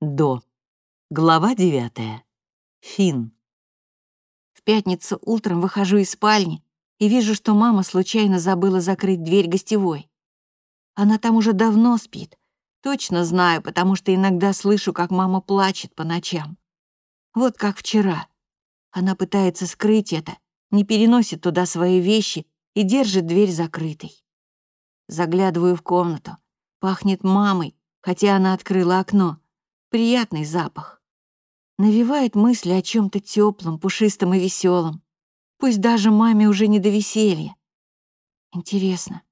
До. Глава девятая. Фин. В пятницу утром выхожу из спальни и вижу, что мама случайно забыла закрыть дверь гостевой. Она там уже давно спит. Точно знаю, потому что иногда слышу, как мама плачет по ночам. Вот как вчера. Она пытается скрыть это, не переносит туда свои вещи и держит дверь закрытой. Заглядываю в комнату. Пахнет мамой, хотя она открыла окно. Приятный запах. Навевает мысли о чем то теплом, пушистом и веселом. Пусть даже маме уже не до веселья. Интересно,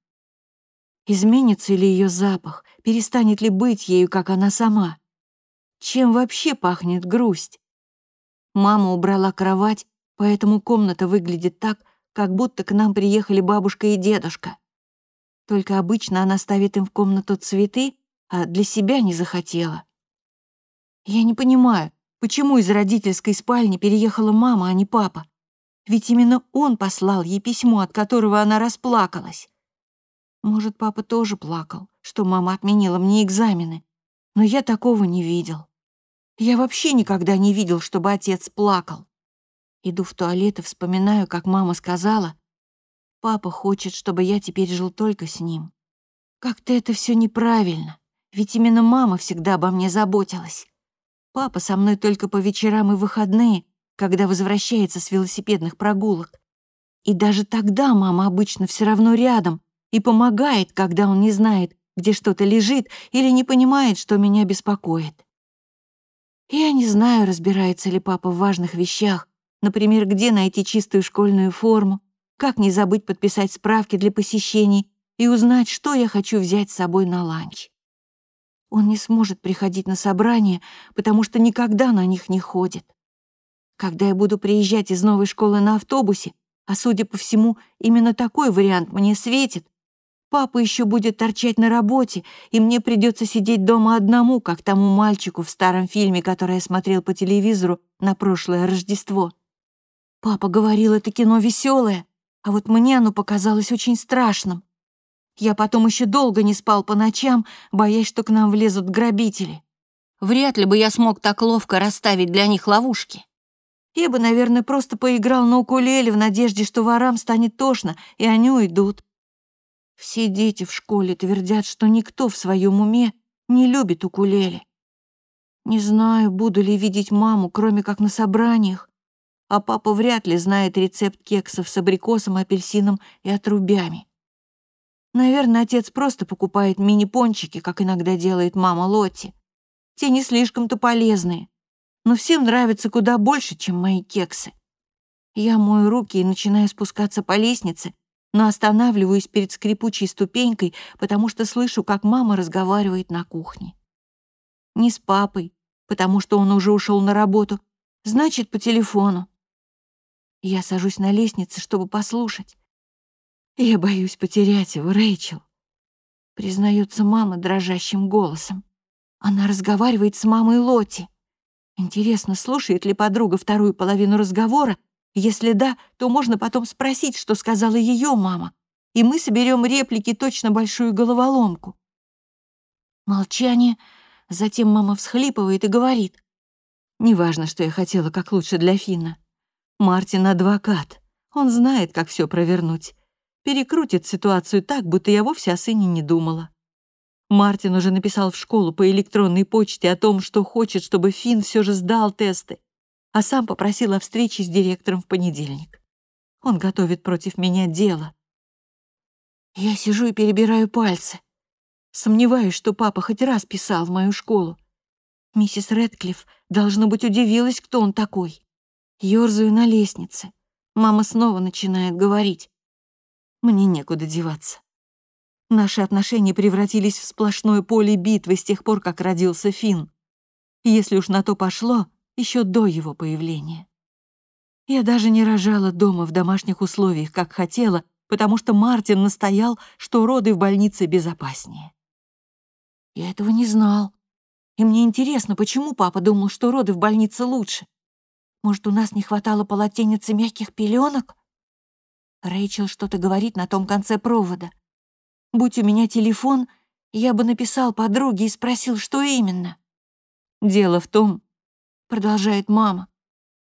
изменится ли ее запах, перестанет ли быть ею, как она сама? Чем вообще пахнет грусть? Мама убрала кровать, поэтому комната выглядит так, как будто к нам приехали бабушка и дедушка. Только обычно она ставит им в комнату цветы, а для себя не захотела. Я не понимаю, почему из родительской спальни переехала мама, а не папа. Ведь именно он послал ей письмо, от которого она расплакалась. Может, папа тоже плакал, что мама отменила мне экзамены, но я такого не видел. Я вообще никогда не видел, чтобы отец плакал. Иду в туалет и вспоминаю, как мама сказала, «Папа хочет, чтобы я теперь жил только с ним». Как-то это все неправильно, ведь именно мама всегда обо мне заботилась. Папа со мной только по вечерам и выходные, когда возвращается с велосипедных прогулок. И даже тогда мама обычно все равно рядом и помогает, когда он не знает, где что-то лежит или не понимает, что меня беспокоит. Я не знаю, разбирается ли папа в важных вещах, например, где найти чистую школьную форму, как не забыть подписать справки для посещений и узнать, что я хочу взять с собой на ланч. Он не сможет приходить на собрания, потому что никогда на них не ходит. Когда я буду приезжать из новой школы на автобусе, а судя по всему, именно такой вариант мне светит, папа еще будет торчать на работе, и мне придется сидеть дома одному, как тому мальчику в старом фильме, который я смотрел по телевизору на прошлое Рождество. Папа говорил, это кино веселое, а вот мне оно показалось очень страшным. Я потом еще долго не спал по ночам, боясь, что к нам влезут грабители. Вряд ли бы я смог так ловко расставить для них ловушки. Я бы, наверное, просто поиграл на укулеле в надежде, что ворам станет тошно, и они уйдут. Все дети в школе твердят, что никто в своем уме не любит укулеле. Не знаю, буду ли видеть маму, кроме как на собраниях, а папа вряд ли знает рецепт кексов с абрикосом, апельсином и отрубями. Наверное, отец просто покупает мини-пончики, как иногда делает мама Лотти. Те не слишком-то полезные, но всем нравятся куда больше, чем мои кексы. Я мою руки и начинаю спускаться по лестнице, но останавливаюсь перед скрипучей ступенькой, потому что слышу, как мама разговаривает на кухне. Не с папой, потому что он уже ушел на работу, значит, по телефону. Я сажусь на лестнице, чтобы послушать. «Я боюсь потерять его, Рэйчел», — признается мама дрожащим голосом. Она разговаривает с мамой Лоти. Интересно, слушает ли подруга вторую половину разговора? Если да, то можно потом спросить, что сказала ее мама, и мы соберем реплики точно большую головоломку. Молчание, затем мама всхлипывает и говорит. «Неважно, что я хотела как лучше для Финна. Мартин — адвокат. Он знает, как все провернуть перекрутит ситуацию так, будто я вовсе о сыне не думала. Мартин уже написал в школу по электронной почте о том, что хочет, чтобы Финн все же сдал тесты, а сам попросил о встрече с директором в понедельник. Он готовит против меня дело. Я сижу и перебираю пальцы. Сомневаюсь, что папа хоть раз писал в мою школу. Миссис Рэдклифф, должно быть, удивилась, кто он такой. Ёрзаю на лестнице. Мама снова начинает говорить. Мне некуда деваться. Наши отношения превратились в сплошное поле битвы с тех пор, как родился Финн. Если уж на то пошло, еще до его появления. Я даже не рожала дома в домашних условиях, как хотела, потому что Мартин настоял, что роды в больнице безопаснее. Я этого не знал. И мне интересно, почему папа думал, что роды в больнице лучше. Может, у нас не хватало полотенец и мягких пеленок? Рэйчел что-то говорит на том конце провода. Будь у меня телефон, я бы написал подруге и спросил, что именно. Дело в том, продолжает мама,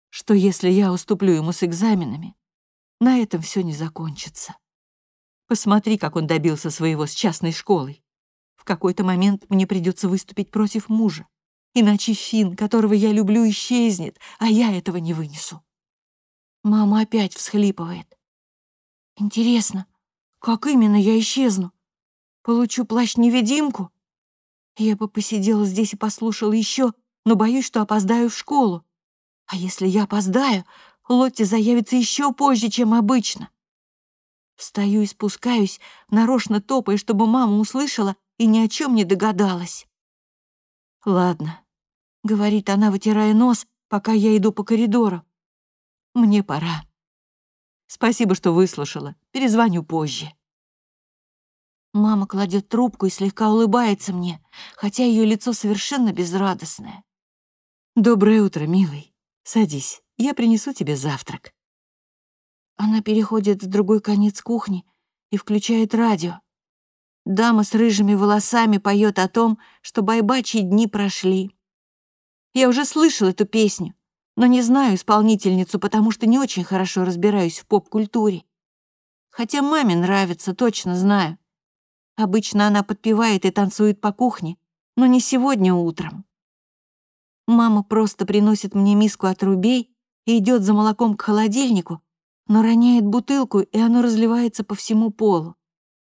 что если я уступлю ему с экзаменами, на этом все не закончится. Посмотри, как он добился своего с частной школой. В какой-то момент мне придется выступить против мужа. Иначе Фин, которого я люблю, исчезнет, а я этого не вынесу. Мама опять всхлипывает. Интересно, как именно я исчезну? Получу плащ-невидимку? Я бы посидела здесь и послушала еще, но боюсь, что опоздаю в школу. А если я опоздаю, Лотти заявится еще позже, чем обычно. Встаю и спускаюсь, нарочно топая, чтобы мама услышала и ни о чем не догадалась. «Ладно», — говорит она, вытирая нос, пока я иду по коридору. «Мне пора. Спасибо, что выслушала. Перезвоню позже». Мама кладет трубку и слегка улыбается мне, хотя ее лицо совершенно безрадостное. «Доброе утро, милый. Садись, я принесу тебе завтрак». Она переходит в другой конец кухни и включает радио. Дама с рыжими волосами поет о том, что байбачьи дни прошли. Я уже слышал эту песню, но не знаю исполнительницу, потому что не очень хорошо разбираюсь в поп-культуре. Хотя маме нравится, точно знаю. Обычно она подпевает и танцует по кухне, но не сегодня утром. Мама просто приносит мне миску отрубей и идет за молоком к холодильнику, но роняет бутылку, и оно разливается по всему полу.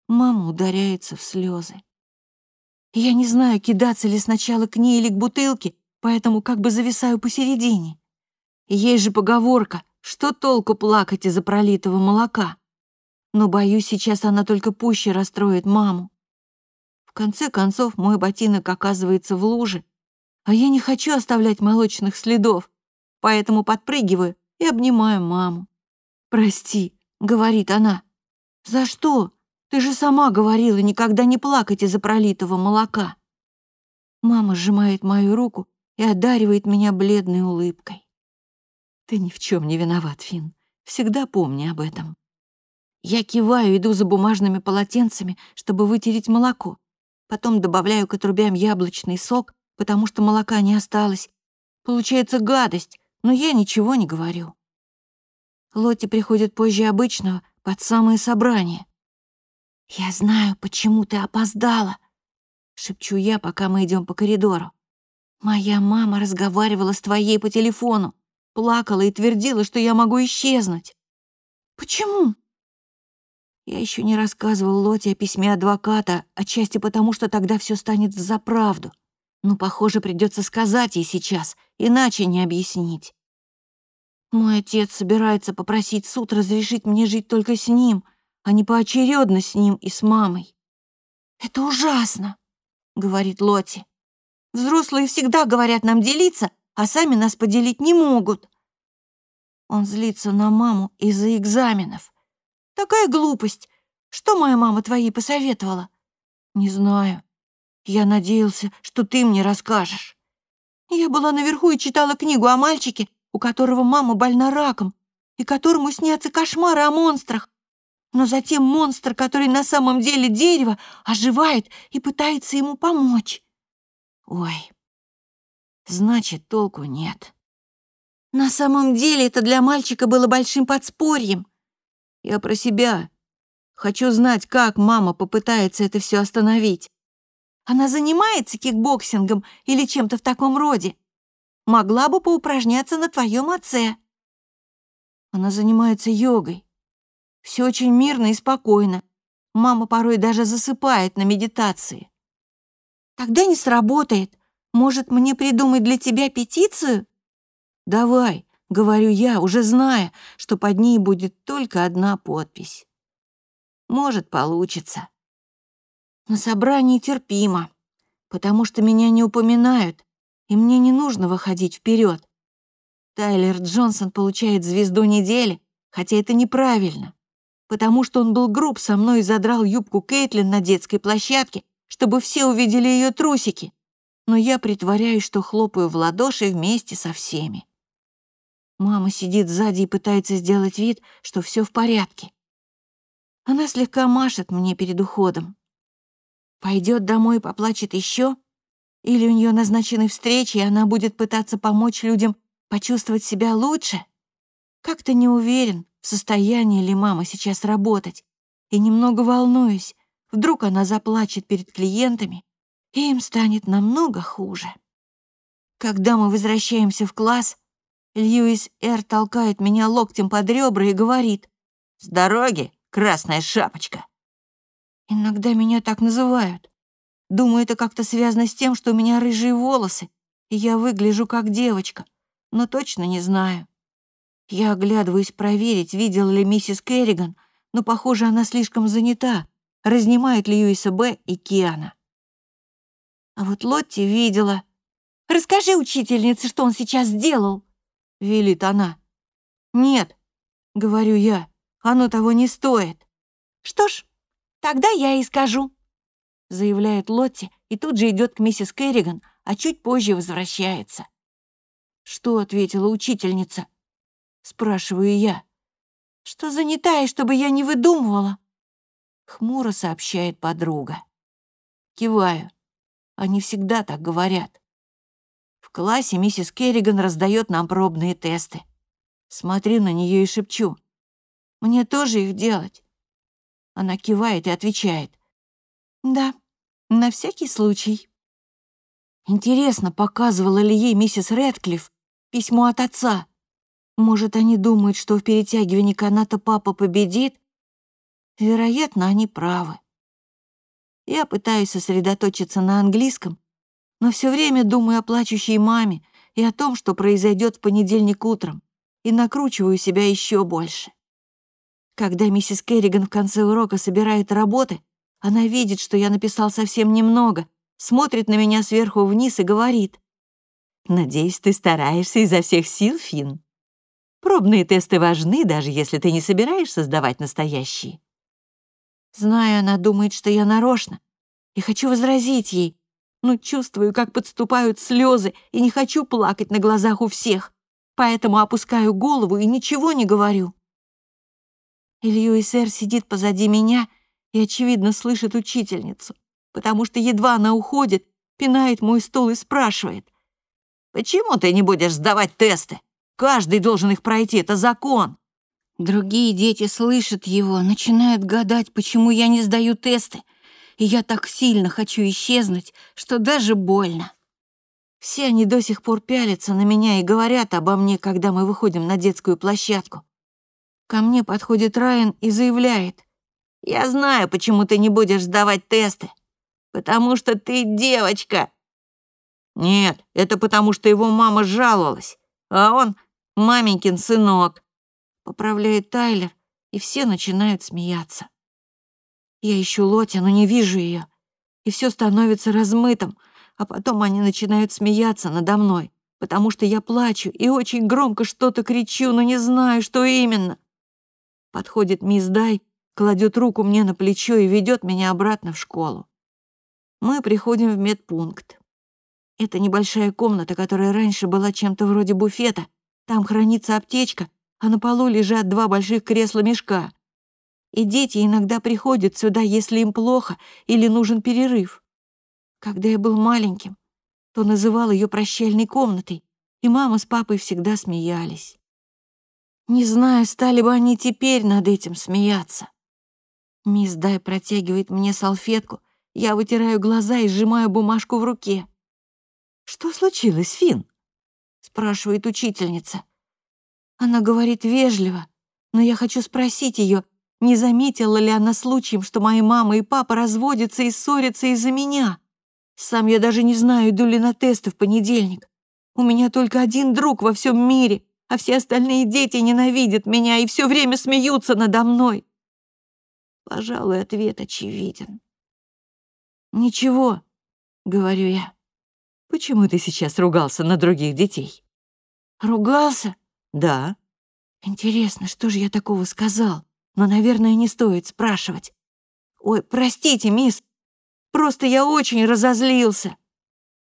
Мама ударяется в слезы. Я не знаю, кидаться ли сначала к ней или к бутылке, поэтому как бы зависаю посередине. Есть же поговорка, что толку плакать из-за пролитого молока. Но, боюсь, сейчас она только пуще расстроит маму. В конце концов, мой ботинок оказывается в луже, а я не хочу оставлять молочных следов, поэтому подпрыгиваю и обнимаю маму. «Прости», — говорит она. «За что? Ты же сама говорила никогда не плакать из-за пролитого молока». Мама сжимает мою руку и одаривает меня бледной улыбкой. «Ты ни в чем не виноват, Фин. Всегда помни об этом». Я киваю, иду за бумажными полотенцами, чтобы вытереть молоко. Потом добавляю к отрубям яблочный сок, потому что молока не осталось. Получается гадость, но я ничего не говорю. Лотти приходит позже обычного, под самое собрание. «Я знаю, почему ты опоздала», — шепчу я, пока мы идем по коридору. «Моя мама разговаривала с твоей по телефону, плакала и твердила, что я могу исчезнуть». «Почему?» Я еще не рассказывал Лоте о письме адвоката, отчасти потому, что тогда все станет за правду. Но, похоже, придется сказать ей сейчас, иначе не объяснить. Мой отец собирается попросить суд разрешить мне жить только с ним, а не поочередно с ним и с мамой. «Это ужасно», — говорит Лоти. «Взрослые всегда говорят нам делиться, а сами нас поделить не могут». Он злится на маму из-за экзаменов. «Такая глупость. Что моя мама твоей посоветовала?» «Не знаю. Я надеялся, что ты мне расскажешь. Я была наверху и читала книгу о мальчике, у которого мама больна раком и которому снятся кошмары о монстрах. Но затем монстр, который на самом деле дерево, оживает и пытается ему помочь. Ой, значит, толку нет. На самом деле это для мальчика было большим подспорьем. Я про себя. Хочу знать, как мама попытается это все остановить. Она занимается кикбоксингом или чем-то в таком роде могла бы поупражняться на твоем отце. Она занимается йогой. Все очень мирно и спокойно. Мама порой даже засыпает на медитации. Тогда не сработает. Может, мне придумать для тебя петицию? Давай, говорю я, уже зная, что под ней будет только одна подпись. Может, получится. На собрании терпимо, потому что меня не упоминают, и мне не нужно выходить вперед. Тайлер Джонсон получает звезду недели, хотя это неправильно, потому что он был груб со мной и задрал юбку Кейтлин на детской площадке, чтобы все увидели ее трусики, но я притворяюсь, что хлопаю в ладоши вместе со всеми. Мама сидит сзади и пытается сделать вид, что все в порядке. Она слегка машет мне перед уходом. Пойдет домой и поплачет еще, Или у нее назначены встречи, и она будет пытаться помочь людям почувствовать себя лучше? Как-то не уверен, в состоянии ли мама сейчас работать, и немного волнуюсь, вдруг она заплачет перед клиентами, им станет намного хуже. Когда мы возвращаемся в класс, Льюис Эр толкает меня локтем под ребра и говорит «С дороги, красная шапочка!» Иногда меня так называют. Думаю, это как-то связано с тем, что у меня рыжие волосы, и я выгляжу как девочка, но точно не знаю. Я оглядываюсь проверить, видела ли миссис Керриган, но, похоже, она слишком занята, разнимает Льюиса Б. и Киана. А вот Лотти видела. «Расскажи учительнице, что он сейчас сделал», — велит она. «Нет», — говорю я, — «оно того не стоит». «Что ж, тогда я и скажу», — заявляет Лотти и тут же идет к миссис Керриган, а чуть позже возвращается. «Что?» — ответила учительница. Спрашиваю я. «Что занятая, чтобы я не выдумывала?» Хмуро сообщает подруга. Киваю. Они всегда так говорят. В классе миссис Керриган раздает нам пробные тесты. Смотрю на нее и шепчу. «Мне тоже их делать?» Она кивает и отвечает. «Да, на всякий случай». Интересно, показывала ли ей миссис Рэдклифф письмо от отца. Может, они думают, что в перетягивании каната папа победит? Вероятно, они правы. Я пытаюсь сосредоточиться на английском, но все время думаю о плачущей маме и о том, что произойдет в понедельник утром, и накручиваю себя еще больше. Когда миссис Керриган в конце урока собирает работы, она видит, что я написал совсем немного, смотрит на меня сверху вниз и говорит. «Надеюсь, ты стараешься изо всех сил, Финн. Пробные тесты важны, даже если ты не собираешься сдавать настоящие. Знаю, она думает, что я нарочно, и хочу возразить ей, но чувствую, как подступают слезы, и не хочу плакать на глазах у всех, поэтому опускаю голову и ничего не говорю. Илью и сэр сидит позади меня и, очевидно, слышит учительницу, потому что едва она уходит, пинает мой стол и спрашивает. «Почему ты не будешь сдавать тесты? Каждый должен их пройти, это закон!» Другие дети слышат его, начинают гадать, почему я не сдаю тесты, и я так сильно хочу исчезнуть, что даже больно. Все они до сих пор пялятся на меня и говорят обо мне, когда мы выходим на детскую площадку. Ко мне подходит Райан и заявляет, «Я знаю, почему ты не будешь сдавать тесты. Потому что ты девочка». «Нет, это потому что его мама жаловалась, а он маменькин сынок» поправляет Тайлер, и все начинают смеяться. Я ищу Лоти, но не вижу ее, и все становится размытым, а потом они начинают смеяться надо мной, потому что я плачу и очень громко что-то кричу, но не знаю, что именно. Подходит мисс Дай, кладет руку мне на плечо и ведет меня обратно в школу. Мы приходим в медпункт. Это небольшая комната, которая раньше была чем-то вроде буфета. Там хранится аптечка, а на полу лежат два больших кресла-мешка. И дети иногда приходят сюда, если им плохо или нужен перерыв. Когда я был маленьким, то называл ее прощальной комнатой, и мама с папой всегда смеялись. Не знаю, стали бы они теперь над этим смеяться. Мисс Дай протягивает мне салфетку, я вытираю глаза и сжимаю бумажку в руке. «Что случилось, Фин? спрашивает учительница. Она говорит вежливо, но я хочу спросить ее, не заметила ли она случаем, что мои мама и папа разводятся и ссорятся из-за меня. Сам я даже не знаю, иду ли на тесты в понедельник. У меня только один друг во всем мире, а все остальные дети ненавидят меня и все время смеются надо мной. Пожалуй, ответ очевиден. «Ничего», — говорю я. «Почему ты сейчас ругался на других детей?» «Ругался?» «Да». «Интересно, что же я такого сказал? Но, наверное, не стоит спрашивать. Ой, простите, мисс, просто я очень разозлился».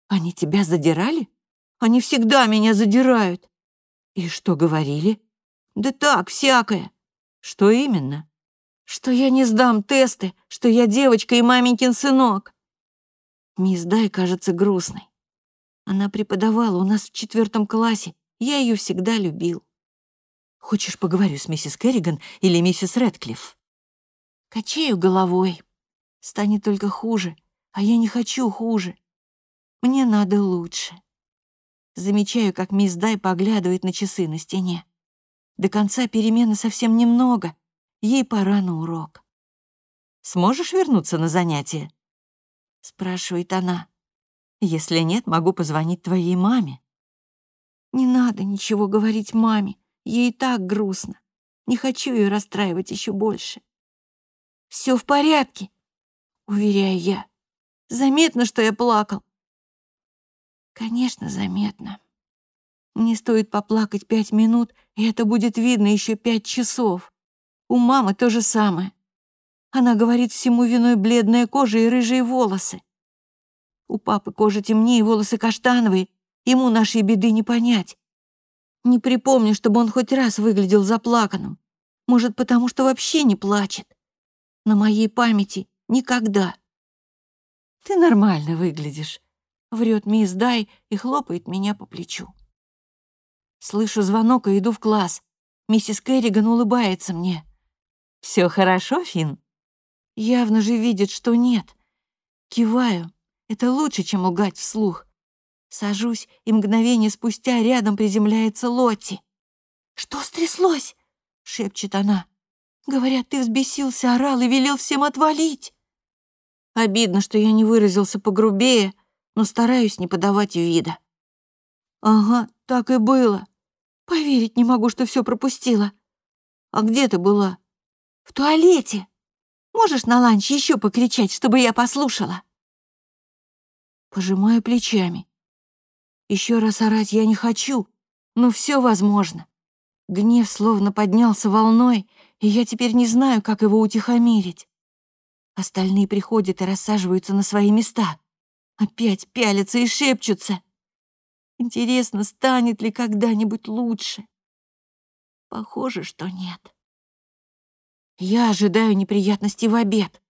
«Они тебя задирали?» «Они всегда меня задирают». «И что говорили?» «Да так, всякое». «Что именно?» «Что я не сдам тесты, что я девочка и маменькин сынок». Мисс Дай кажется грустной. Она преподавала у нас в четвертом классе. Я ее всегда любил. Хочешь, поговорю с миссис Керриган или миссис Рэдклифф? Качаю головой. Станет только хуже, а я не хочу хуже. Мне надо лучше. Замечаю, как мисс Дай поглядывает на часы на стене. До конца перемены совсем немного. Ей пора на урок. «Сможешь вернуться на занятие?» — спрашивает она. «Если нет, могу позвонить твоей маме». «Не надо ничего говорить маме. Ей и так грустно. Не хочу ее расстраивать еще больше. Все в порядке, уверяю я. Заметно, что я плакал. Конечно, заметно. Мне стоит поплакать пять минут, и это будет видно еще пять часов. У мамы то же самое. Она говорит, всему виной бледная кожа и рыжие волосы. У папы кожа темнее, волосы каштановые, ему нашей беды не понять. Не припомню, чтобы он хоть раз выглядел заплаканным. Может, потому что вообще не плачет. На моей памяти никогда. «Ты нормально выглядишь», — врет мисс Дай и хлопает меня по плечу. Слышу звонок и иду в класс. Миссис Керриган улыбается мне. Все хорошо, Финн?» Явно же видит, что нет. Киваю. Это лучше, чем лгать вслух. Сажусь, и мгновение спустя рядом приземляется Лотти. «Что стряслось?» — шепчет она. «Говорят, ты взбесился, орал и велел всем отвалить». Обидно, что я не выразился погрубее, но стараюсь не подавать вида. «Ага, так и было. Поверить не могу, что все пропустила. А где ты была?» «В туалете. Можешь на ланч еще покричать, чтобы я послушала?» Пожимаю плечами. Еще раз орать я не хочу, но все возможно. Гнев словно поднялся волной, и я теперь не знаю, как его утихомирить. Остальные приходят и рассаживаются на свои места. Опять пялятся и шепчутся. Интересно, станет ли когда-нибудь лучше? Похоже, что нет. Я ожидаю неприятностей в обед,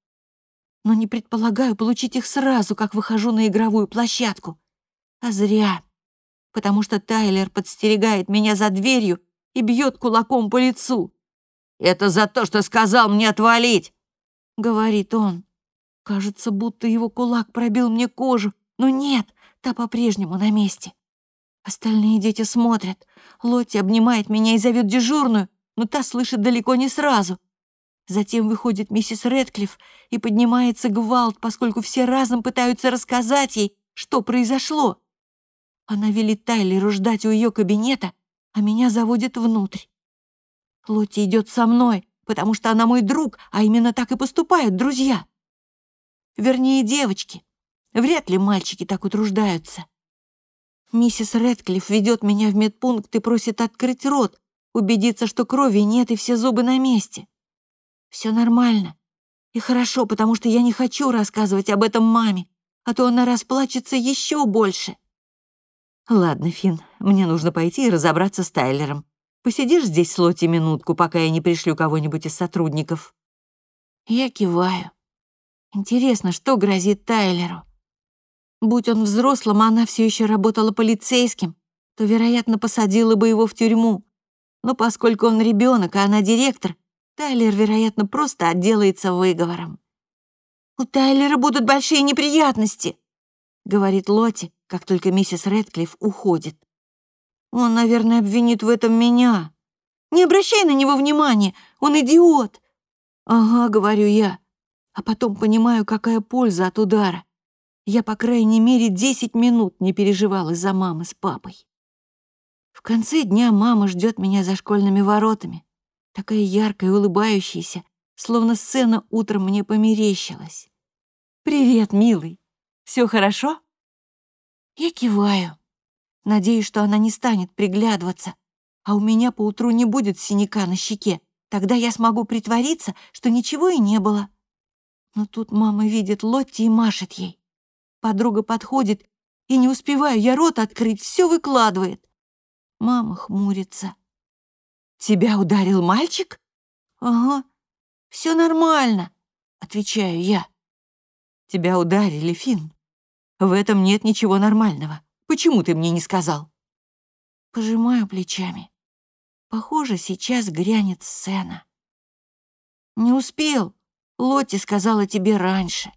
но не предполагаю получить их сразу, как выхожу на игровую площадку. А зря потому что Тайлер подстерегает меня за дверью и бьет кулаком по лицу. «Это за то, что сказал мне отвалить!» — говорит он. Кажется, будто его кулак пробил мне кожу, но нет, та по-прежнему на месте. Остальные дети смотрят. Лотти обнимает меня и зовет дежурную, но та слышит далеко не сразу. Затем выходит миссис Рэдклифф и поднимается гвалт, поскольку все разом пытаются рассказать ей, что произошло. Она велит Тайлеру ждать у ее кабинета, а меня заводит внутрь. Лотти идет со мной, потому что она мой друг, а именно так и поступают друзья. Вернее, девочки. Вряд ли мальчики так утруждаются. Миссис Рэдклифф ведет меня в медпункт и просит открыть рот, убедиться, что крови нет и все зубы на месте. Все нормально. И хорошо, потому что я не хочу рассказывать об этом маме, а то она расплачется еще больше. «Ладно, Фин, мне нужно пойти и разобраться с Тайлером. Посидишь здесь с Лотти минутку, пока я не пришлю кого-нибудь из сотрудников?» Я киваю. Интересно, что грозит Тайлеру? Будь он взрослым, а она все еще работала полицейским, то, вероятно, посадила бы его в тюрьму. Но поскольку он ребенок, а она директор, Тайлер, вероятно, просто отделается выговором. «У Тайлера будут большие неприятности», — говорит Лотти, как только миссис Рэдклифф уходит. «Он, наверное, обвинит в этом меня. Не обращай на него внимания, он идиот!» «Ага», — говорю я, а потом понимаю, какая польза от удара. Я, по крайней мере, десять минут не переживал из-за мамы с папой. В конце дня мама ждет меня за школьными воротами, такая яркая и улыбающаяся, словно сцена утром мне померещилась. «Привет, милый. Все хорошо?» Я киваю. Надеюсь, что она не станет приглядываться, а у меня поутру не будет синяка на щеке. Тогда я смогу притвориться, что ничего и не было. Но тут мама видит Лотти и машет ей. Подруга подходит, и не успеваю я рот открыть, все выкладывает. Мама хмурится. «Тебя ударил мальчик?» «Ага, все нормально», — отвечаю я. «Тебя ударили, Финн. В этом нет ничего нормального. Почему ты мне не сказал?» Пожимаю плечами. Похоже, сейчас грянет сцена. «Не успел. Лотти сказала тебе раньше».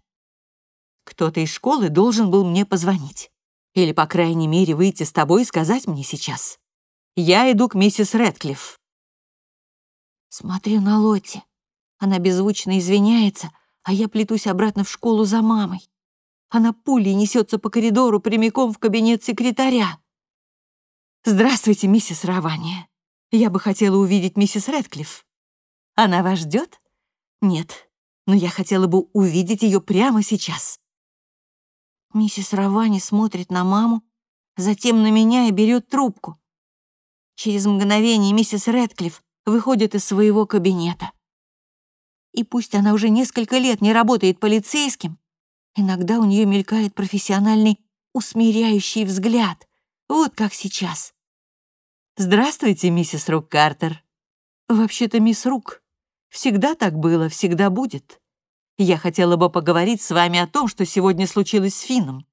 «Кто-то из школы должен был мне позвонить. Или, по крайней мере, выйти с тобой и сказать мне сейчас. Я иду к миссис Рэдклифф». Смотрю на Лотти. Она беззвучно извиняется, а я плетусь обратно в школу за мамой. Она пулей несется по коридору прямиком в кабинет секретаря. «Здравствуйте, миссис Равания. Я бы хотела увидеть миссис Рэдклифф. Она вас ждет? Нет, но я хотела бы увидеть ее прямо сейчас». Миссис Равани смотрит на маму, затем на меня и берет трубку. Через мгновение миссис Рэдклифф выходит из своего кабинета. И пусть она уже несколько лет не работает полицейским, иногда у нее мелькает профессиональный усмиряющий взгляд, вот как сейчас. «Здравствуйте, миссис Рук Картер. Вообще-то мисс Рук. Всегда так было, всегда будет. Я хотела бы поговорить с вами о том, что сегодня случилось с Финном.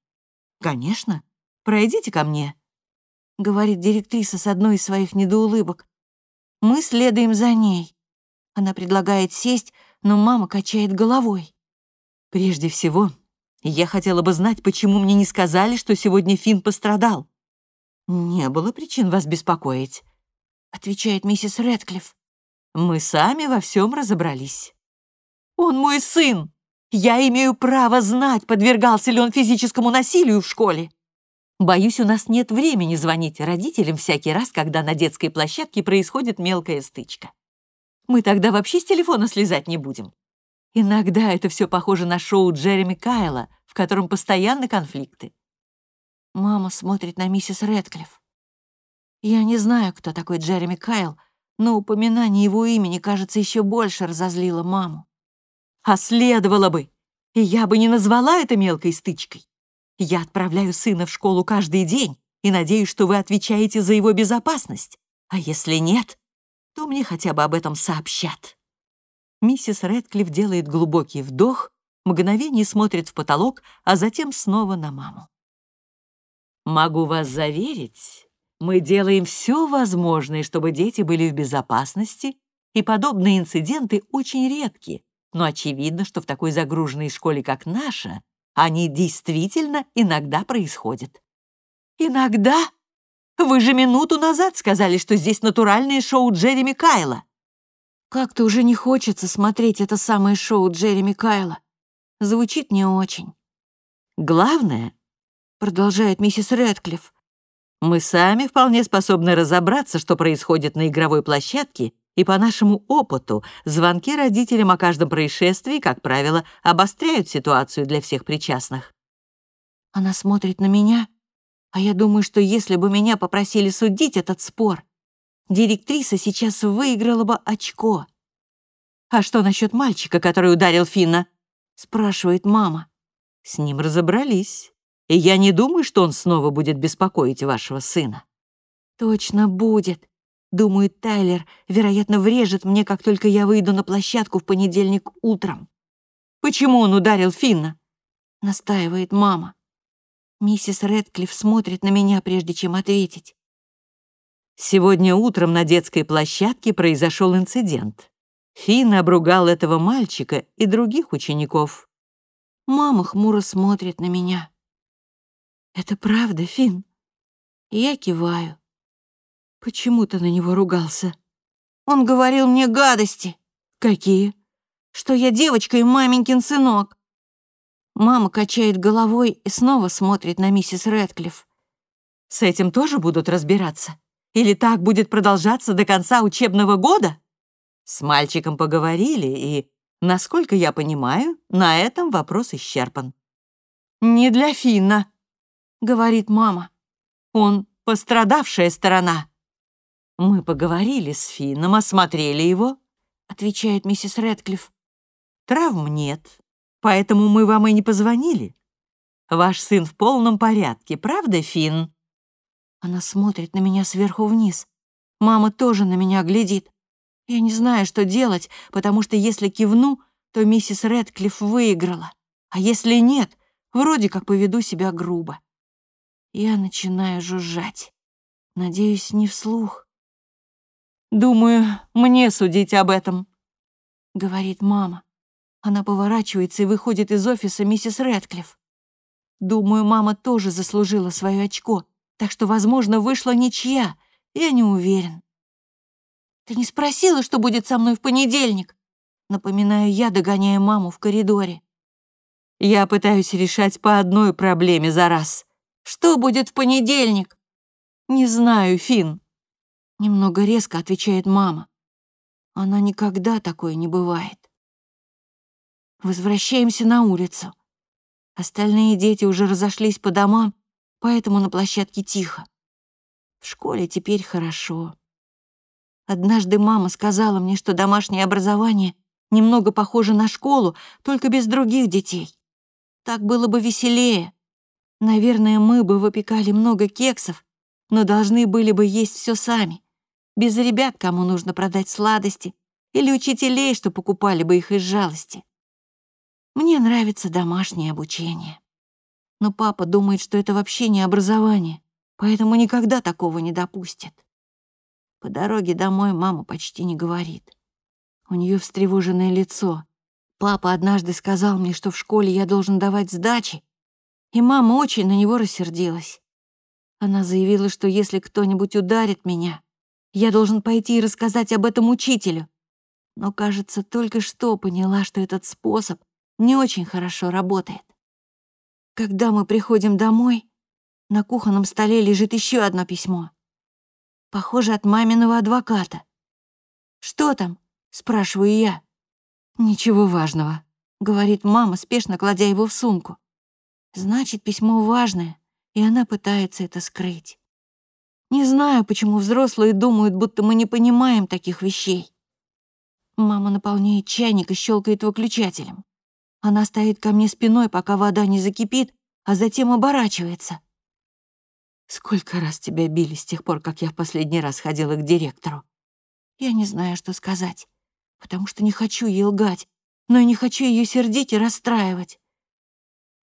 Конечно. Пройдите ко мне», — говорит директриса с одной из своих недоулыбок. Мы следуем за ней. Она предлагает сесть, но мама качает головой. «Прежде всего, я хотела бы знать, почему мне не сказали, что сегодня Финн пострадал. «Не было причин вас беспокоить», — отвечает миссис Рэдклифф. «Мы сами во всем разобрались». «Он мой сын! Я имею право знать, подвергался ли он физическому насилию в школе». Боюсь, у нас нет времени звонить родителям всякий раз, когда на детской площадке происходит мелкая стычка. Мы тогда вообще с телефона слезать не будем. Иногда это все похоже на шоу Джереми Кайла, в котором постоянно конфликты. Мама смотрит на миссис Рэдклифф. Я не знаю, кто такой Джереми Кайл, но упоминание его имени, кажется, еще больше разозлило маму. А следовало бы, и я бы не назвала это мелкой стычкой. Я отправляю сына в школу каждый день и надеюсь, что вы отвечаете за его безопасность. А если нет, то мне хотя бы об этом сообщат». Миссис Рэдклифф делает глубокий вдох, мгновение смотрит в потолок, а затем снова на маму. Могу вас заверить, мы делаем все возможное, чтобы дети были в безопасности, и подобные инциденты очень редки, но очевидно, что в такой загруженной школе, как наша, они действительно иногда происходят. Иногда? Вы же минуту назад сказали, что здесь натуральное шоу Джереми Кайла. Как-то уже не хочется смотреть это самое шоу Джереми Кайла. Звучит не очень. Главное, продолжает миссис Рэдклифф. «Мы сами вполне способны разобраться, что происходит на игровой площадке, и по нашему опыту звонки родителям о каждом происшествии, как правило, обостряют ситуацию для всех причастных». Она смотрит на меня, а я думаю, что если бы меня попросили судить этот спор, директриса сейчас выиграла бы очко. «А что насчет мальчика, который ударил Финна?» — спрашивает мама. «С ним разобрались и я не думаю, что он снова будет беспокоить вашего сына». «Точно будет», — думает Тайлер, вероятно, врежет мне, как только я выйду на площадку в понедельник утром. «Почему он ударил Финна?» — настаивает мама. Миссис Рэдклифф смотрит на меня, прежде чем ответить. Сегодня утром на детской площадке произошел инцидент. Финн обругал этого мальчика и других учеников. Мама хмуро смотрит на меня. «Это правда, Финн?» Я киваю. «Почему ты на него ругался?» «Он говорил мне гадости». «Какие?» «Что я девочка и маменькин сынок». Мама качает головой и снова смотрит на миссис Рэдклифф. «С этим тоже будут разбираться? Или так будет продолжаться до конца учебного года?» С мальчиком поговорили, и, насколько я понимаю, на этом вопрос исчерпан. «Не для Финна», говорит мама. Он пострадавшая сторона. Мы поговорили с Финном, осмотрели его, отвечает миссис Рэдклифф. Травм нет, поэтому мы вам и не позвонили. Ваш сын в полном порядке, правда, Финн? Она смотрит на меня сверху вниз. Мама тоже на меня глядит. Я не знаю, что делать, потому что если кивну, то миссис Рэдклифф выиграла. А если нет, вроде как поведу себя грубо. Я начинаю жужжать. Надеюсь, не вслух. «Думаю, мне судить об этом», — говорит мама. Она поворачивается и выходит из офиса миссис Рэдклифф. Думаю, мама тоже заслужила свое очко, так что, возможно, вышла ничья. Я не уверен. «Ты не спросила, что будет со мной в понедельник?» Напоминаю я, догоняя маму в коридоре. Я пытаюсь решать по одной проблеме за раз. Что будет в понедельник? Не знаю, Фин. Немного резко отвечает мама. Она никогда такое не бывает. Возвращаемся на улицу. Остальные дети уже разошлись по домам, поэтому на площадке тихо. В школе теперь хорошо. Однажды мама сказала мне, что домашнее образование немного похоже на школу, только без других детей. Так было бы веселее. Наверное, мы бы выпекали много кексов, но должны были бы есть все сами. Без ребят, кому нужно продать сладости, или учителей, что покупали бы их из жалости. Мне нравится домашнее обучение. Но папа думает, что это вообще не образование, поэтому никогда такого не допустит. По дороге домой мама почти не говорит. У нее встревоженное лицо. Папа однажды сказал мне, что в школе я должен давать сдачи, и мама очень на него рассердилась. Она заявила, что если кто-нибудь ударит меня, я должен пойти и рассказать об этом учителю. Но, кажется, только что поняла, что этот способ не очень хорошо работает. Когда мы приходим домой, на кухонном столе лежит еще одно письмо. Похоже, от маминого адвоката. «Что там?» — спрашиваю я. «Ничего важного», — говорит мама, спешно кладя его в сумку. Значит, письмо важное, и она пытается это скрыть. Не знаю, почему взрослые думают, будто мы не понимаем таких вещей. Мама наполняет чайник и щелкает выключателем. Она стоит ко мне спиной, пока вода не закипит, а затем оборачивается. Сколько раз тебя били с тех пор, как я в последний раз ходила к директору? Я не знаю, что сказать потому что не хочу ей лгать, но и не хочу ее сердить и расстраивать.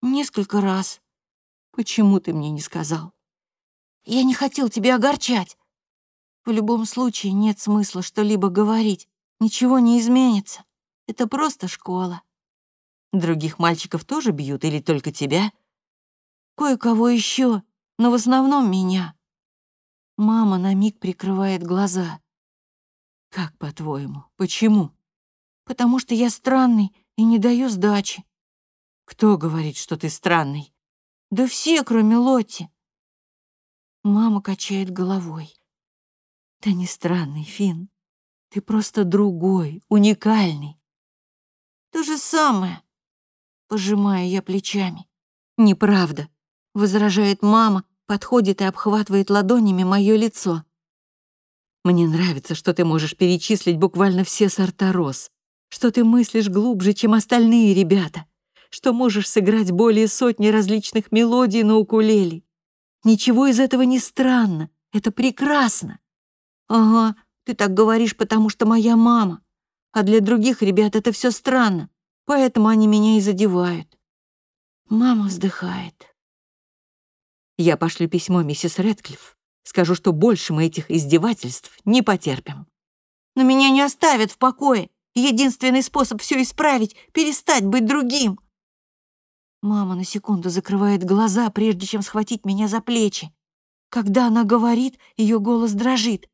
Несколько раз. Почему ты мне не сказал? Я не хотел тебя огорчать. В любом случае нет смысла что-либо говорить. Ничего не изменится. Это просто школа. Других мальчиков тоже бьют или только тебя? Кое-кого еще, но в основном меня. Мама на миг прикрывает глаза. «Как, по-твоему? Почему?» «Потому что я странный и не даю сдачи». «Кто говорит, что ты странный?» «Да все, кроме Лотти». Мама качает головой. «Ты не странный, Фин. Ты просто другой, уникальный». «То же самое», — пожимаю я плечами. «Неправда», — возражает мама, подходит и обхватывает ладонями мое лицо. Мне нравится, что ты можешь перечислить буквально все сорта роз, что ты мыслишь глубже, чем остальные ребята, что можешь сыграть более сотни различных мелодий на укулеле. Ничего из этого не странно, это прекрасно. Ага, ты так говоришь, потому что моя мама. А для других ребят это все странно, поэтому они меня и задевают. Мама вздыхает. Я пошлю письмо миссис Рэдклифф. Скажу, что больше мы этих издевательств не потерпим. Но меня не оставят в покое. Единственный способ все исправить — перестать быть другим. Мама на секунду закрывает глаза, прежде чем схватить меня за плечи. Когда она говорит, ее голос дрожит.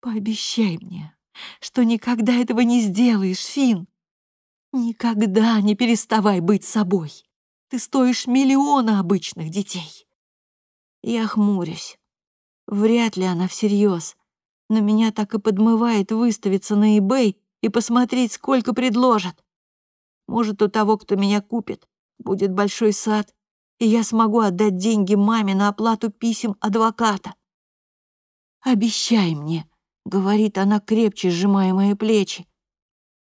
«Пообещай мне, что никогда этого не сделаешь, Фин. Никогда не переставай быть собой. Ты стоишь миллиона обычных детей». Я хмурюсь. Вряд ли она всерьез. Но меня так и подмывает выставиться на eBay и посмотреть, сколько предложат. Может, у того, кто меня купит, будет большой сад, и я смогу отдать деньги маме на оплату писем адвоката. «Обещай мне», — говорит она, крепче сжимая мои плечи.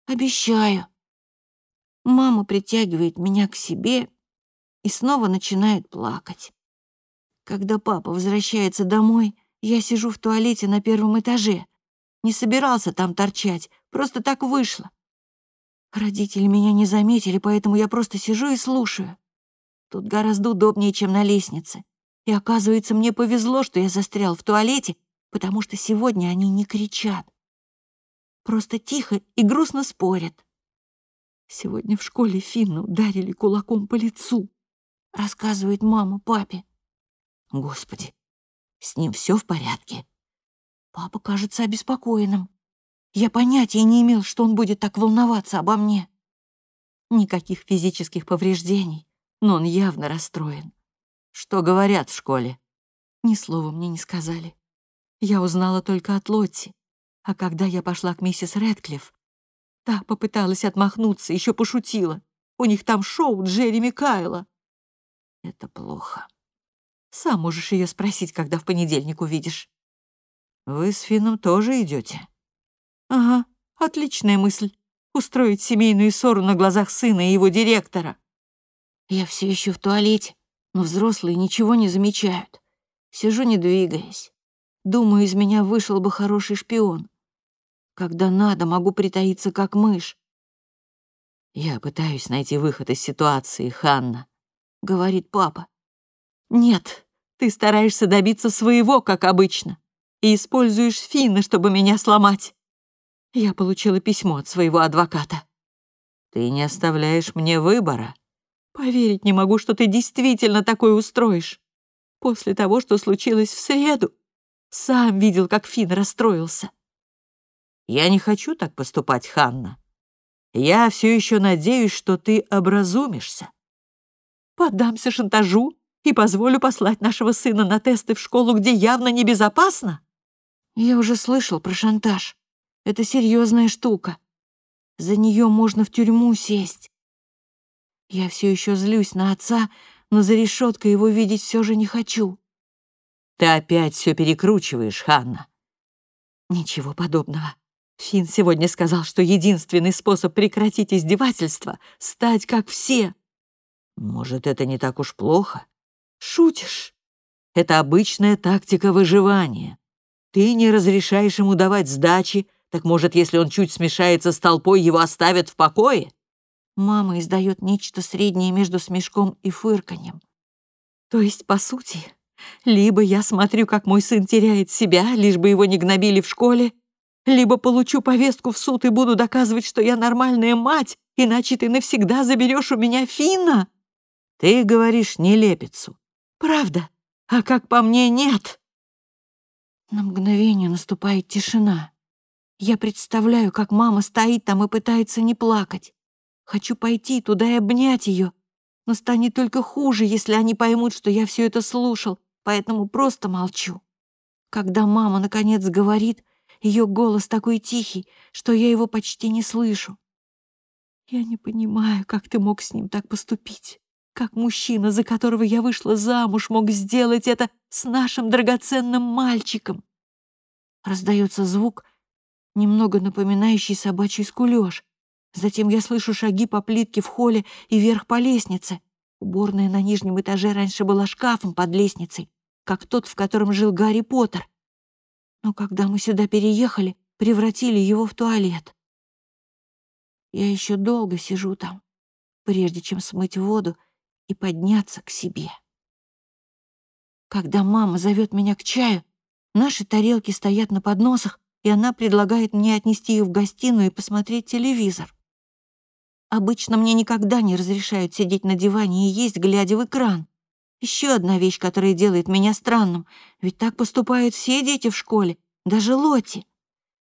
«Обещаю». Мама притягивает меня к себе и снова начинает плакать. Когда папа возвращается домой, я сижу в туалете на первом этаже. Не собирался там торчать, просто так вышло. Родители меня не заметили, поэтому я просто сижу и слушаю. Тут гораздо удобнее, чем на лестнице. И оказывается, мне повезло, что я застрял в туалете, потому что сегодня они не кричат. Просто тихо и грустно спорят. Сегодня в школе Финну ударили кулаком по лицу, рассказывает мама папе. Господи, с ним все в порядке? Папа кажется обеспокоенным. Я понятия не имел, что он будет так волноваться обо мне. Никаких физических повреждений, но он явно расстроен. Что говорят в школе? Ни слова мне не сказали. Я узнала только от Лотти. А когда я пошла к миссис Рэдклифф, та попыталась отмахнуться, еще пошутила. У них там шоу Джереми Кайла. Это плохо. Сам можешь ее спросить, когда в понедельник увидишь. Вы с Финном тоже идете? Ага, отличная мысль. Устроить семейную ссору на глазах сына и его директора. Я все еще в туалете, но взрослые ничего не замечают. Сижу, не двигаясь. Думаю, из меня вышел бы хороший шпион. Когда надо, могу притаиться, как мышь. «Я пытаюсь найти выход из ситуации, Ханна», — говорит папа. «Нет, ты стараешься добиться своего, как обычно, и используешь Финна, чтобы меня сломать. Я получила письмо от своего адвоката». «Ты не оставляешь мне выбора», Поверить не могу, что ты действительно такое устроишь. После того, что случилось в среду, сам видел, как Финн расстроился. Я не хочу так поступать, Ханна. Я все еще надеюсь, что ты образумишься. Поддамся шантажу и позволю послать нашего сына на тесты в школу, где явно небезопасно? Я уже слышал про шантаж. Это серьезная штука. За нее можно в тюрьму сесть. Я все еще злюсь на отца, но за решеткой его видеть все же не хочу. Ты опять все перекручиваешь, Ханна. Ничего подобного. Финн сегодня сказал, что единственный способ прекратить издевательство — стать как все. Может, это не так уж плохо? Шутишь? Это обычная тактика выживания. Ты не разрешаешь ему давать сдачи, так может, если он чуть смешается с толпой, его оставят в покое? Мама издает нечто среднее между смешком и фырканьем. То есть, по сути, либо я смотрю, как мой сын теряет себя, лишь бы его не гнобили в школе, либо получу повестку в суд и буду доказывать, что я нормальная мать, иначе ты навсегда заберешь у меня Фина. Ты говоришь нелепицу. Правда. А как по мне, нет. На мгновение наступает тишина. Я представляю, как мама стоит там и пытается не плакать. Хочу пойти туда и обнять ее, но станет только хуже, если они поймут, что я все это слушал, поэтому просто молчу. Когда мама наконец говорит, ее голос такой тихий, что я его почти не слышу. Я не понимаю, как ты мог с ним так поступить. Как мужчина, за которого я вышла замуж, мог сделать это с нашим драгоценным мальчиком? Раздается звук, немного напоминающий собачий скулёж. Затем я слышу шаги по плитке в холле и вверх по лестнице. Уборная на нижнем этаже раньше была шкафом под лестницей, как тот, в котором жил Гарри Поттер. Но когда мы сюда переехали, превратили его в туалет. Я еще долго сижу там, прежде чем смыть воду и подняться к себе. Когда мама зовет меня к чаю, наши тарелки стоят на подносах, и она предлагает мне отнести их в гостиную и посмотреть телевизор. Обычно мне никогда не разрешают сидеть на диване и есть, глядя в экран. Еще одна вещь, которая делает меня странным, ведь так поступают все дети в школе, даже Лоти.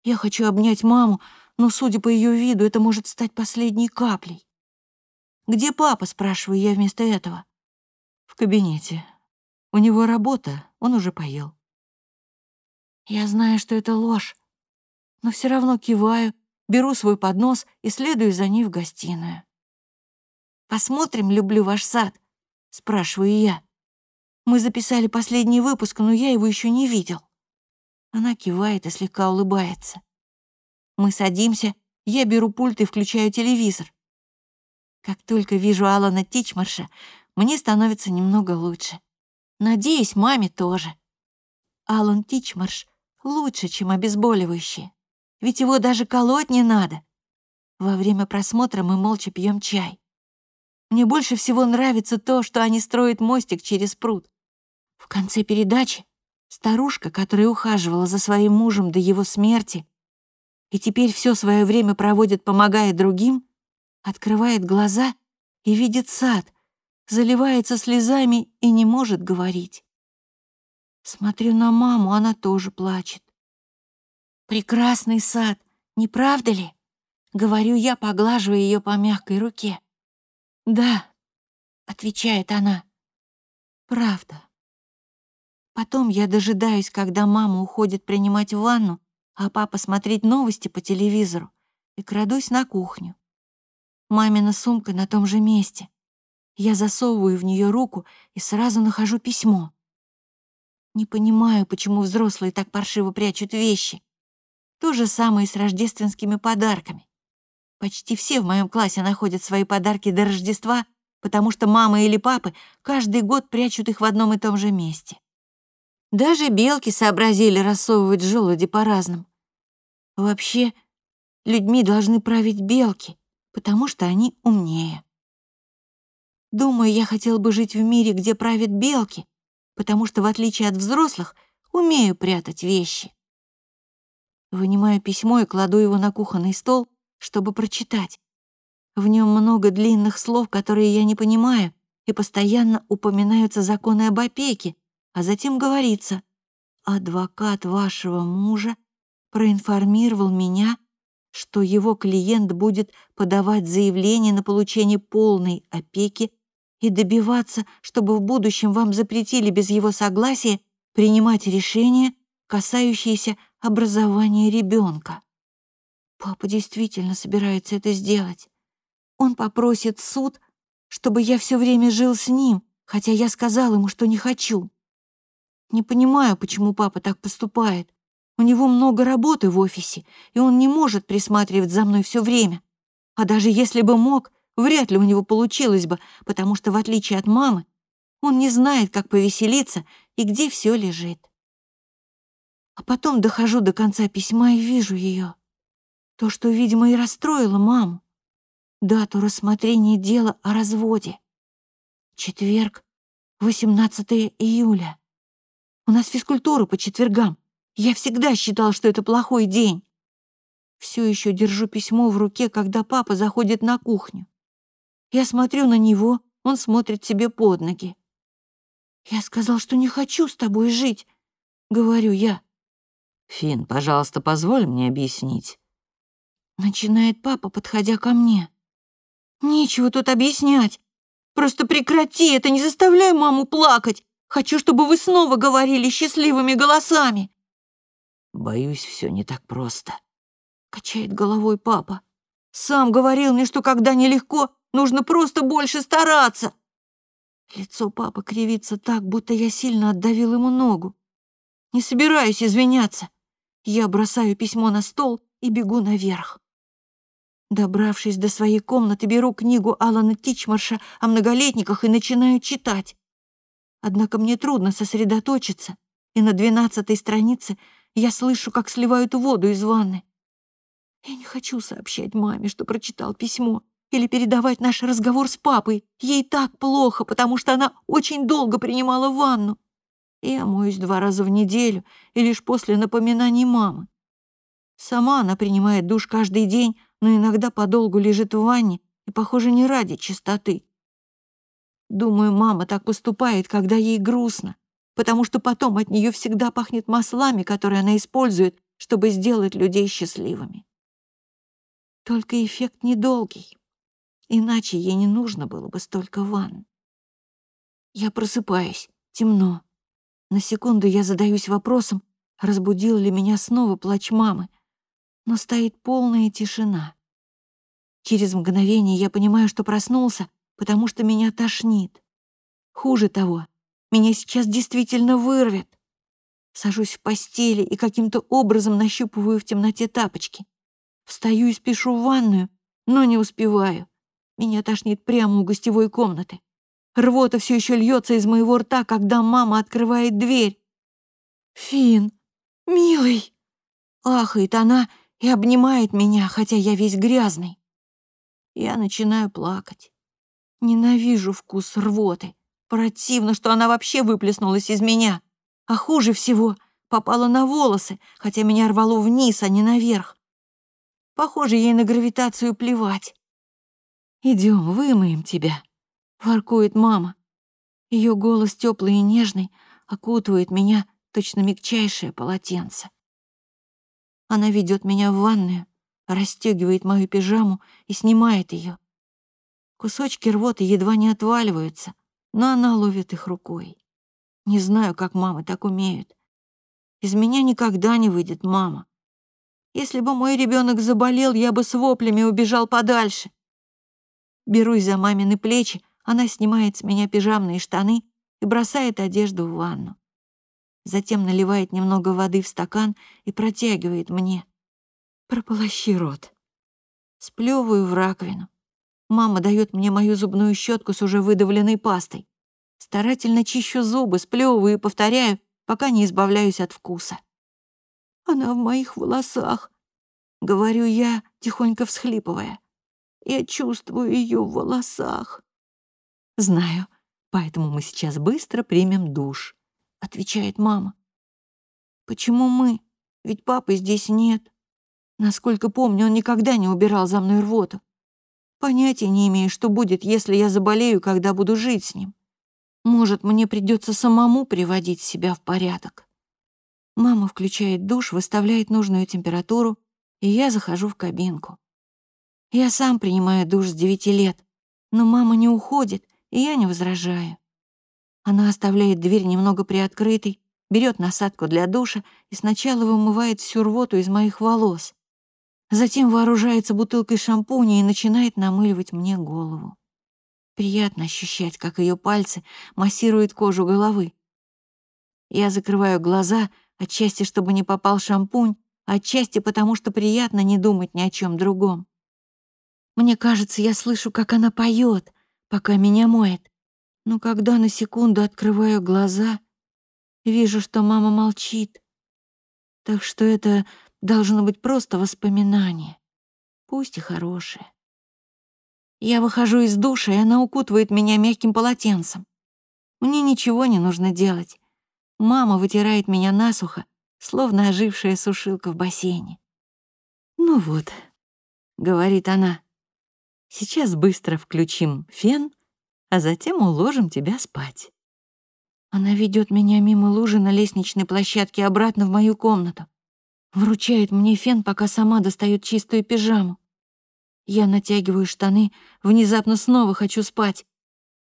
Я хочу обнять маму, но, судя по ее виду, это может стать последней каплей. «Где папа?» — спрашиваю я вместо этого. «В кабинете. У него работа, он уже поел». Я знаю, что это ложь, но все равно киваю беру свой поднос и следую за ней в гостиную. «Посмотрим, люблю ваш сад», — спрашиваю я. «Мы записали последний выпуск, но я его еще не видел». Она кивает и слегка улыбается. Мы садимся, я беру пульт и включаю телевизор. Как только вижу Алана Тичмарша, мне становится немного лучше. Надеюсь, маме тоже. Алан Тичмарш лучше, чем обезболивающие ведь его даже колоть не надо. Во время просмотра мы молча пьем чай. Мне больше всего нравится то, что они строят мостик через пруд. В конце передачи старушка, которая ухаживала за своим мужем до его смерти и теперь все свое время проводит, помогая другим, открывает глаза и видит сад, заливается слезами и не может говорить. Смотрю на маму, она тоже плачет. Прекрасный сад, не правда ли? Говорю я, поглаживая ее по мягкой руке. «Да», — отвечает она, — «правда». Потом я дожидаюсь, когда мама уходит принимать ванну, а папа смотреть новости по телевизору, и крадусь на кухню. Мамина сумка на том же месте. Я засовываю в нее руку и сразу нахожу письмо. Не понимаю, почему взрослые так паршиво прячут вещи. То же самое и с рождественскими подарками. Почти все в моем классе находят свои подарки до Рождества, потому что мама или папы каждый год прячут их в одном и том же месте. Даже белки сообразили рассовывать желуди по-разному. Вообще, людьми должны править белки, потому что они умнее. Думаю, я хотел бы жить в мире, где правят белки, потому что, в отличие от взрослых, умею прятать вещи. Вынимаю письмо и кладу его на кухонный стол, чтобы прочитать. В нем много длинных слов, которые я не понимаю, и постоянно упоминаются законы об опеке, а затем говорится «Адвокат вашего мужа проинформировал меня, что его клиент будет подавать заявление на получение полной опеки и добиваться, чтобы в будущем вам запретили без его согласия принимать решения, касающиеся образования ребенка. Папа действительно собирается это сделать. Он попросит суд, чтобы я все время жил с ним, хотя я сказал ему, что не хочу. Не понимаю, почему папа так поступает. У него много работы в офисе, и он не может присматривать за мной все время. А даже если бы мог, Вряд ли у него получилось бы, потому что, в отличие от мамы, он не знает, как повеселиться и где все лежит. А потом дохожу до конца письма и вижу ее. То, что, видимо, и расстроило маму. Дату рассмотрения дела о разводе. Четверг, 18 июля. У нас физкультура по четвергам. Я всегда считал, что это плохой день. Все еще держу письмо в руке, когда папа заходит на кухню. Я смотрю на него, он смотрит себе под ноги. «Я сказал, что не хочу с тобой жить», — говорю я. «Фин, пожалуйста, позволь мне объяснить». Начинает папа, подходя ко мне. «Нечего тут объяснять. Просто прекрати это, не заставляй маму плакать. Хочу, чтобы вы снова говорили счастливыми голосами». «Боюсь, все не так просто», — качает головой папа. «Сам говорил мне, что когда нелегко, Нужно просто больше стараться!» Лицо папы кривится так, будто я сильно отдавил ему ногу. Не собираюсь извиняться. Я бросаю письмо на стол и бегу наверх. Добравшись до своей комнаты, беру книгу Алана Тичмарша о многолетниках и начинаю читать. Однако мне трудно сосредоточиться, и на двенадцатой странице я слышу, как сливают воду из ванны. Я не хочу сообщать маме, что прочитал письмо или передавать наш разговор с папой. Ей так плохо, потому что она очень долго принимала ванну. Я моюсь два раза в неделю и лишь после напоминаний мамы. Сама она принимает душ каждый день, но иногда подолгу лежит в ванне и, похоже, не ради чистоты. Думаю, мама так поступает, когда ей грустно, потому что потом от нее всегда пахнет маслами, которые она использует, чтобы сделать людей счастливыми. Только эффект недолгий. Иначе ей не нужно было бы столько ванн. Я просыпаюсь. Темно. На секунду я задаюсь вопросом, разбудил ли меня снова плач мамы. Но стоит полная тишина. Через мгновение я понимаю, что проснулся, потому что меня тошнит. Хуже того, меня сейчас действительно вырвет. Сажусь в постели и каким-то образом нащупываю в темноте тапочки. Встаю и спешу в ванную, но не успеваю. Меня тошнит прямо у гостевой комнаты. Рвота все еще льется из моего рта, когда мама открывает дверь. «Фин, милый!» Ахает она и обнимает меня, хотя я весь грязный. Я начинаю плакать. Ненавижу вкус рвоты. Противно, что она вообще выплеснулась из меня. А хуже всего попала на волосы, хотя меня рвало вниз, а не наверх. Похоже, ей на гравитацию плевать. Идем, вымоем тебя», — воркует мама. Ее голос теплый и нежный окутывает меня точно мягчайшее полотенце. Она ведет меня в ванную, расстегивает мою пижаму и снимает ее. Кусочки рвоты едва не отваливаются, но она ловит их рукой. Не знаю, как мамы так умеют. Из меня никогда не выйдет мама. Если бы мой ребенок заболел, я бы с воплями убежал подальше. Берусь за мамины плечи, она снимает с меня пижамные штаны и бросает одежду в ванну. Затем наливает немного воды в стакан и протягивает мне. Прополощи рот. Сплёвываю в раковину. Мама дает мне мою зубную щетку с уже выдавленной пастой. Старательно чищу зубы, сплёвываю и повторяю, пока не избавляюсь от вкуса. Она в моих волосах, говорю я, тихонько всхлипывая. Я чувствую ее в волосах. Знаю, поэтому мы сейчас быстро примем душ, отвечает мама. Почему мы? Ведь папы здесь нет. Насколько помню, он никогда не убирал за мной рвоту. Понятия не имею, что будет, если я заболею, когда буду жить с ним. Может, мне придется самому приводить себя в порядок. Мама включает душ, выставляет нужную температуру, и я захожу в кабинку. Я сам принимаю душ с девяти лет, но мама не уходит, и я не возражаю. Она оставляет дверь немного приоткрытой, берет насадку для душа и сначала вымывает всю рвоту из моих волос. Затем вооружается бутылкой шампуня и начинает намыливать мне голову. Приятно ощущать, как ее пальцы массируют кожу головы. Я закрываю глаза, отчасти, чтобы не попал шампунь, отчасти потому, что приятно не думать ни о чем другом. Мне кажется, я слышу, как она поет, пока меня моет. Но когда на секунду открываю глаза, вижу, что мама молчит. Так что это должно быть просто воспоминание, пусть и хорошее. Я выхожу из душа, и она укутывает меня мягким полотенцем. Мне ничего не нужно делать. Мама вытирает меня насухо, словно ожившая сушилка в бассейне. «Ну вот», — говорит она, Сейчас быстро включим фен, а затем уложим тебя спать. Она ведет меня мимо лужи на лестничной площадке обратно в мою комнату. Вручает мне фен, пока сама достает чистую пижаму. Я натягиваю штаны, внезапно снова хочу спать.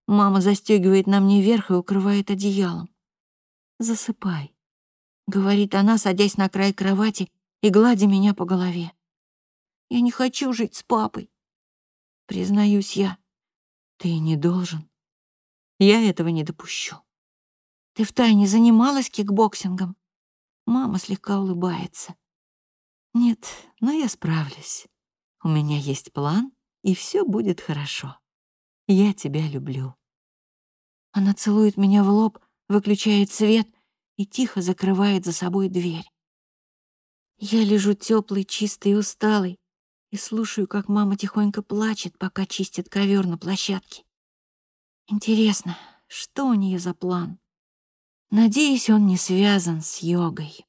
Мама застегивает на мне верх и укрывает одеялом. «Засыпай», — говорит она, садясь на край кровати и гладя меня по голове. «Я не хочу жить с папой признаюсь я. Ты не должен. Я этого не допущу. Ты втайне занималась кикбоксингом? Мама слегка улыбается. Нет, но я справлюсь. У меня есть план, и все будет хорошо. Я тебя люблю. Она целует меня в лоб, выключает свет и тихо закрывает за собой дверь. Я лежу теплый, чистый и усталый, и слушаю, как мама тихонько плачет, пока чистит ковер на площадке. Интересно, что у нее за план? Надеюсь, он не связан с йогой.